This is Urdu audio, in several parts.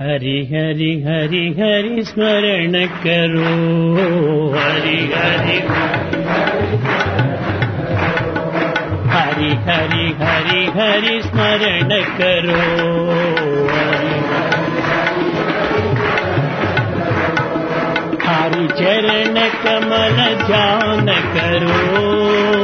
ہری ہری ہری ہری اسمرن کرو۔ ہری ہری ہری ہری ہری ہری اسمرن کرو۔ ہری چرن کمل جان کرو۔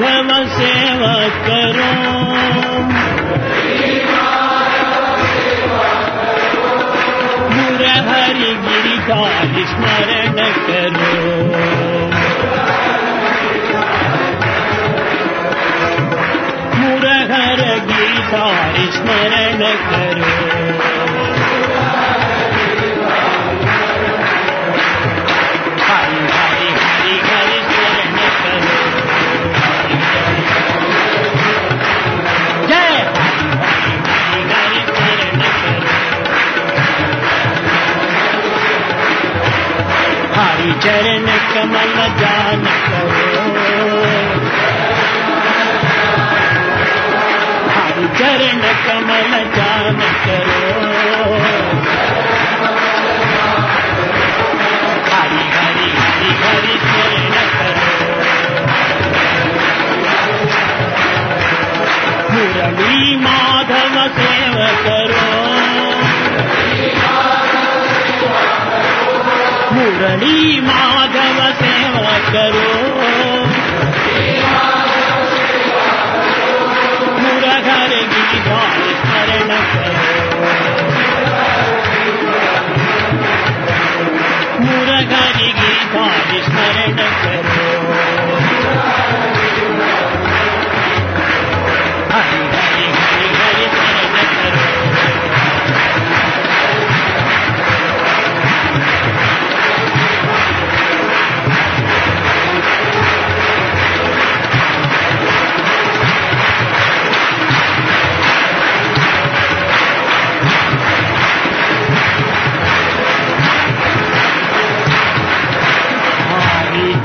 مادھو سیوا کرو مور ہری گری کا اسمرن کرو ہر گیتا اسمرن کرو ہاری چرن کمل جان کرو ہاری چرن کمل جان کرو ہاری ہری ہری چرن کرو مرلی ماں ماد سیوا کرو پورا گھر کی